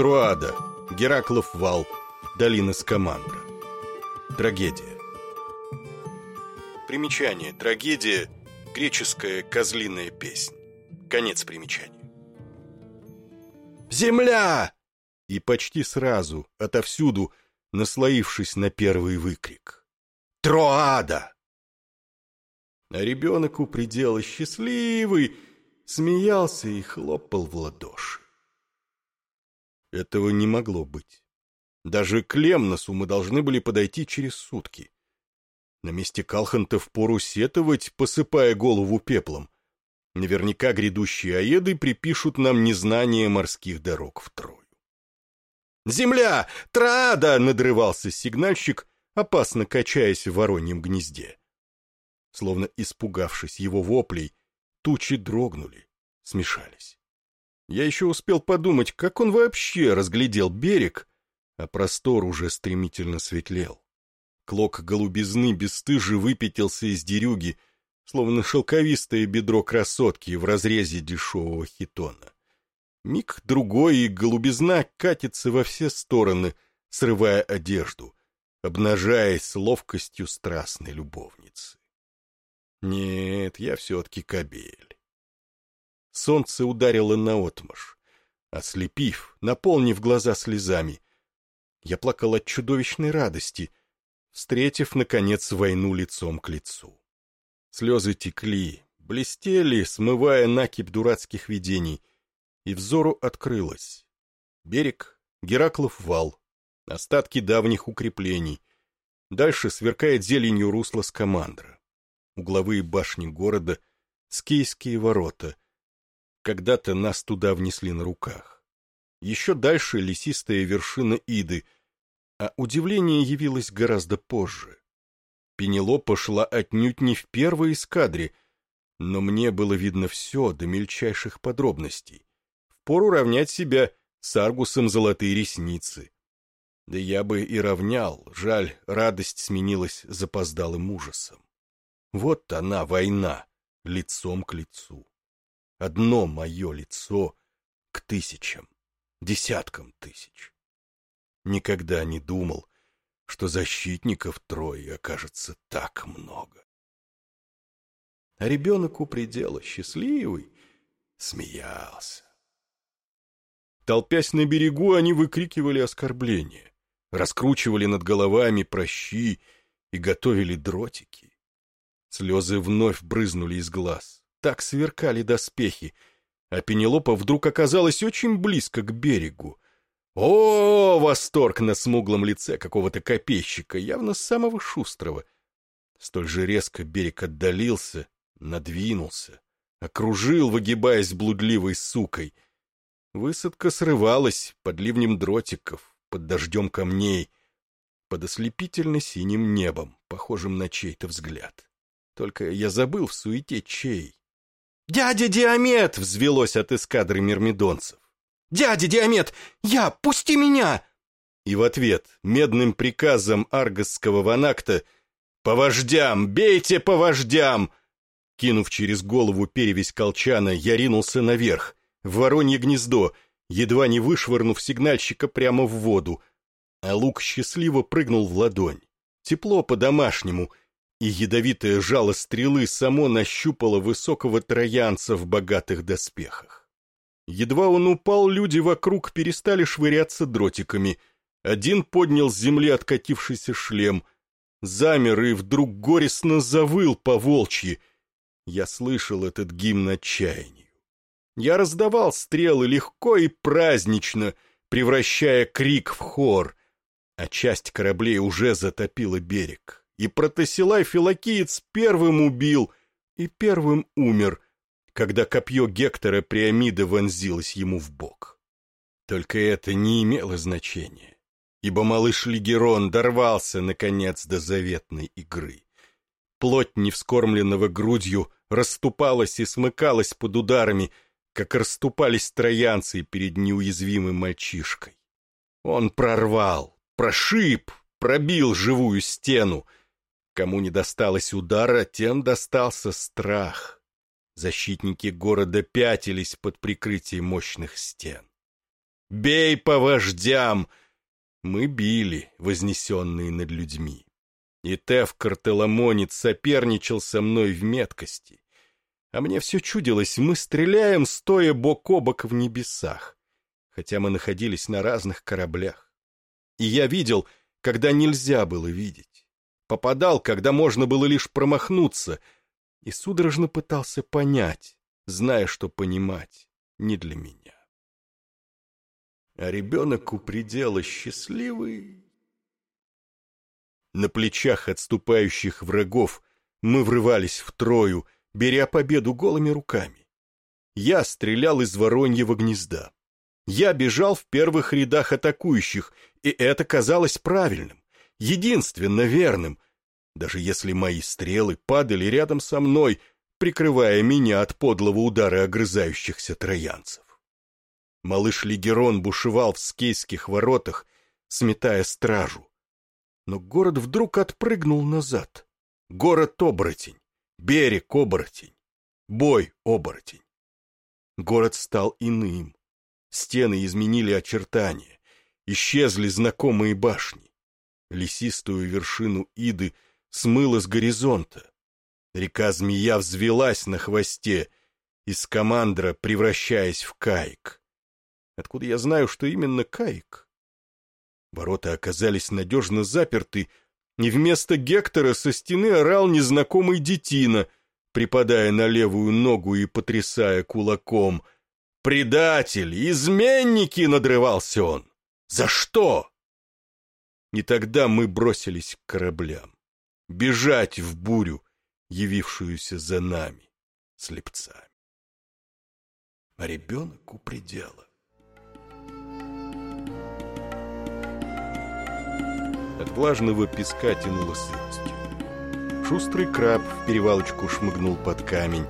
Труада, Гераклов вал, долина Скамандра. Трагедия. Примечание. Трагедия. Греческая козлиная песнь. Конец примечания. «Земля!» И почти сразу, отовсюду, наслоившись на первый выкрик. «Троада!» А ребенок у предела счастливый смеялся и хлопал в ладоши. Этого не могло быть. Даже к Лемносу мы должны были подойти через сутки. На месте Калханта впору сетовать, посыпая голову пеплом. Наверняка грядущие аеды припишут нам незнание морских дорог втрою. «Земля! Трада!» — надрывался сигнальщик, опасно качаясь в вороньем гнезде. Словно испугавшись его воплей, тучи дрогнули, смешались. Я еще успел подумать, как он вообще разглядел берег, а простор уже стремительно светлел. Клок голубизны бесстыже выпятился из дерюги, словно шелковистое бедро красотки в разрезе дешевого хитона. Миг другой, и голубизна катится во все стороны, срывая одежду, обнажаясь с ловкостью страстной любовницы. Нет, я все-таки кобель. Солнце ударило наотмашь, ослепив, наполнив глаза слезами. Я плакал от чудовищной радости, встретив, наконец, войну лицом к лицу. Слезы текли, блестели, смывая накипь дурацких видений, и взору открылось. Берег, Гераклов вал, остатки давних укреплений. Дальше сверкает зеленью русло Скамандра. Угловые башни города, скейские ворота. Когда-то нас туда внесли на руках. Еще дальше лесистая вершина Иды, а удивление явилось гораздо позже. Пенелопа шла отнюдь не в первой эскадре, но мне было видно все до мельчайших подробностей. Впору равнять себя с Аргусом золотые ресницы. Да я бы и равнял, жаль, радость сменилась запоздалым ужасом. Вот она, война, лицом к лицу. Одно мое лицо к тысячам, десяткам тысяч. Никогда не думал, что защитников трое окажется так много. А ребенок у предела счастливый смеялся. Толпясь на берегу, они выкрикивали оскорбления, раскручивали над головами прощи и готовили дротики. Слезы вновь брызнули из глаз, так сверкали доспехи, а Пенелопа вдруг оказалась очень близко к берегу. О, восторг на смуглом лице какого-то копейщика, явно самого шустрого. Столь же резко берег отдалился, надвинулся, окружил, выгибаясь блудливой сукой — Высадка срывалась под ливнем дротиков, под дождем камней, под ослепительно-синим небом, похожим на чей-то взгляд. Только я забыл в суете чей. «Дядя Диамет!» — взвелось от эскадры мирмидонцев. «Дядя Диамет! Я! Пусти меня!» И в ответ медным приказом аргосского ванакта «По вождям! Бейте по вождям!» Кинув через голову перевесь колчана, я ринулся наверх, в воронье гнездо, едва не вышвырнув сигнальщика прямо в воду, а лук счастливо прыгнул в ладонь. Тепло по-домашнему, и ядовитое жало стрелы само нащупало высокого троянца в богатых доспехах. Едва он упал, люди вокруг перестали швыряться дротиками. Один поднял с земли откатившийся шлем, замер и вдруг горестно завыл по волчьи. Я слышал этот гимн отчаяния. Я раздавал стрелы легко и празднично, превращая крик в хор, а часть кораблей уже затопила берег. И протасилай Филокиец первым убил и первым умер, когда копье Гектора Приамида вонзилось ему в бок. Только это не имело значения, ибо малыш Лигерон дорвался, наконец, до заветной игры. Плоть невскормленного грудью расступалась и смыкалась под ударами, как расступались троянцы перед неуязвимым мальчишкой. Он прорвал, прошиб, пробил живую стену. Кому не досталось удара, тем достался страх. Защитники города пятились под прикрытием мощных стен. Бей по вождям! Мы били, вознесенные над людьми. И Тев Картеламонит соперничал со мной в меткости. А мне все чудилось, мы стреляем, стоя бок о бок в небесах, хотя мы находились на разных кораблях. И я видел, когда нельзя было видеть. Попадал, когда можно было лишь промахнуться, и судорожно пытался понять, зная, что понимать не для меня. А ребенок у предела счастливый. На плечах отступающих врагов мы врывались в трою, беря победу голыми руками. Я стрелял из вороньего гнезда. Я бежал в первых рядах атакующих, и это казалось правильным, единственно верным, даже если мои стрелы падали рядом со мной, прикрывая меня от подлого удара огрызающихся троянцев. Малыш Лигерон бушевал в скейских воротах, сметая стражу. Но город вдруг отпрыгнул назад. Город-оборотень, берег-оборотень, бой-оборотень. Город стал иным. Стены изменили очертания, исчезли знакомые башни. Лесистую вершину Иды смыло с горизонта. Река-змея взвелась на хвосте, из командра превращаясь в каик. Откуда я знаю, что именно каик? Ворота оказались надежно заперты, и вместо Гектора со стены орал незнакомый детина, припадая на левую ногу и потрясая кулаком. «Предатель! Изменники!» — надрывался он. «За что?» И тогда мы бросились к кораблям. Бежать в бурю, явившуюся за нами, слепцами. А ребенок у предела. От влажного песка тянуло сыростью. Шустрый краб в перевалочку шмыгнул под камень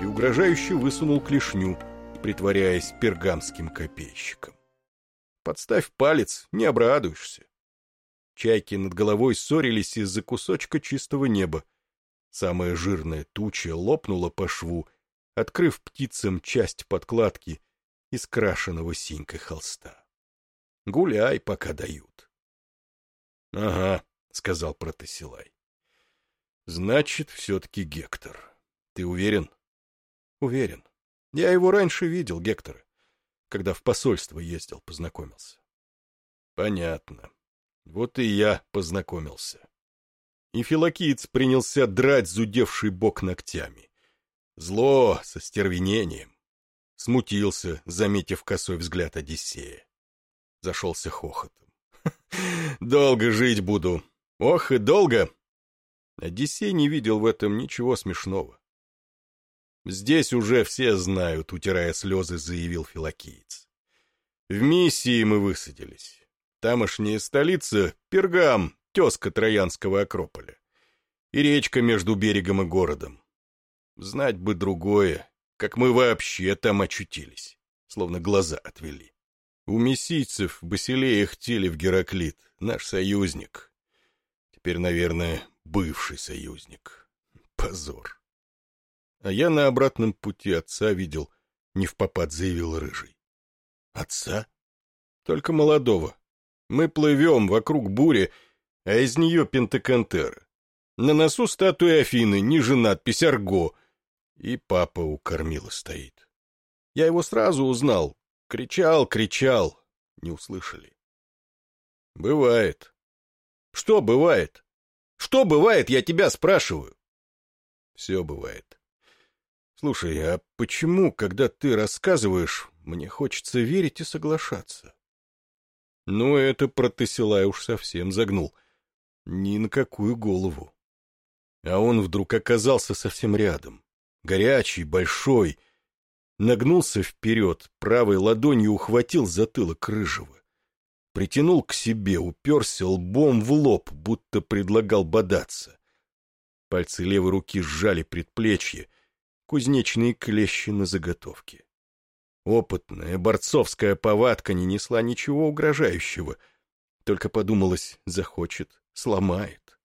и угрожающе высунул клешню, притворяясь пергамским копейщиком. Подставь палец, не обрадуешься. Чайки над головой ссорились из-за кусочка чистого неба, Самая жирная туча лопнула по шву, открыв птицам часть подкладки из крашеного синькой холста. Гуляй, пока дают. — Ага, — сказал Протасилай. — Значит, все-таки Гектор. Ты уверен? — Уверен. Я его раньше видел, Гектора, когда в посольство ездил, познакомился. — Понятно. Вот и я познакомился и филокиец принялся драть зудевший бок ногтями. Зло со стервенением. Смутился, заметив косой взгляд Одиссея. Зашелся хохотом. «Долго жить буду. Ох и долго!» Одиссей не видел в этом ничего смешного. «Здесь уже все знают», — утирая слезы, заявил филокиец. «В миссии мы высадились. Тамошняя столица — Пергам, тезка Троянского Акрополя. И речка между берегом и городом. Знать бы другое, как мы вообще там очутились, словно глаза отвели. У мессийцев Басилея хтели в Гераклит, наш союзник. Теперь, наверное, бывший союзник. Позор. А я на обратном пути отца видел, не в попад заявил Рыжий. Отца? Только молодого. Мы плывем вокруг бури, а из нее пентакантера. На носу статуя Афины, ниже надпись «Арго», и папа у кормила стоит. Я его сразу узнал. Кричал, кричал. Не услышали. Бывает. Что бывает? Что бывает, я тебя спрашиваю? Все бывает. Слушай, а почему, когда ты рассказываешь, мне хочется верить и соглашаться? Ну, это Протасилай уж совсем загнул. Ни на какую голову. А он вдруг оказался совсем рядом. Горячий, большой. Нагнулся вперед, правой ладонью ухватил затылок рыжего. Притянул к себе, уперся лбом в лоб, будто предлагал бодаться. Пальцы левой руки сжали предплечье, кузнечные клещи на заготовке. Опытная борцовская повадка не несла ничего угрожающего. Только подумалось, захочет, сломает.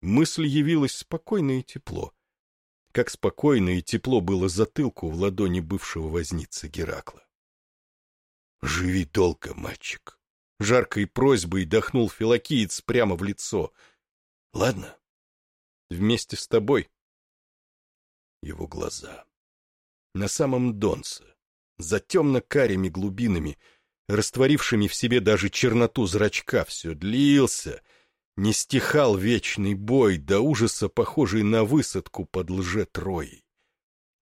Мысль явилась спокойно и тепло. Как спокойно и тепло было затылку в ладони бывшего возницы Геракла. Живи долго, мальчик. Жаркой просьбой дохнул филокиец прямо в лицо. Ладно? Вместе с тобой. Его глаза. На самом донце, за темно-карими глубинами, растворившими в себе даже черноту зрачка, все длился, не стихал вечный бой, до ужаса похожий на высадку под лже-троей.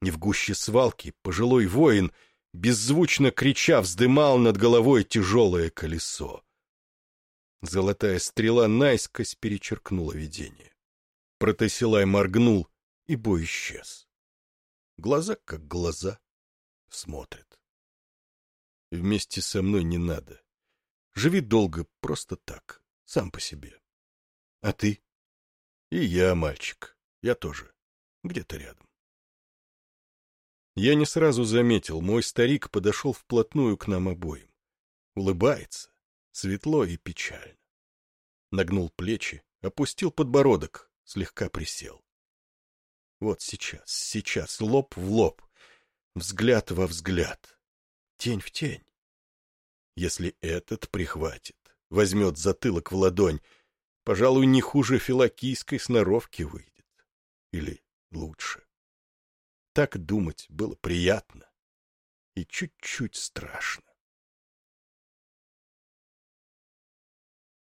Не в гуще свалки пожилой воин, беззвучно крича, вздымал над головой тяжелое колесо. Золотая стрела наискось перечеркнула видение. Протесилай моргнул, и бой исчез. Глаза как глаза. Смотрят. Вместе со мной не надо. Живи долго, просто так, сам по себе. А ты? И я, мальчик. Я тоже. Где-то рядом. Я не сразу заметил, мой старик подошел вплотную к нам обоим. Улыбается, светло и печально. Нагнул плечи, опустил подбородок, слегка присел. Вот сейчас, сейчас, лоб в лоб, взгляд во взгляд, тень в тень. Если этот прихватит, возьмет затылок в ладонь, пожалуй, не хуже филокийской сноровки выйдет. Или лучше. Так думать было приятно и чуть-чуть страшно.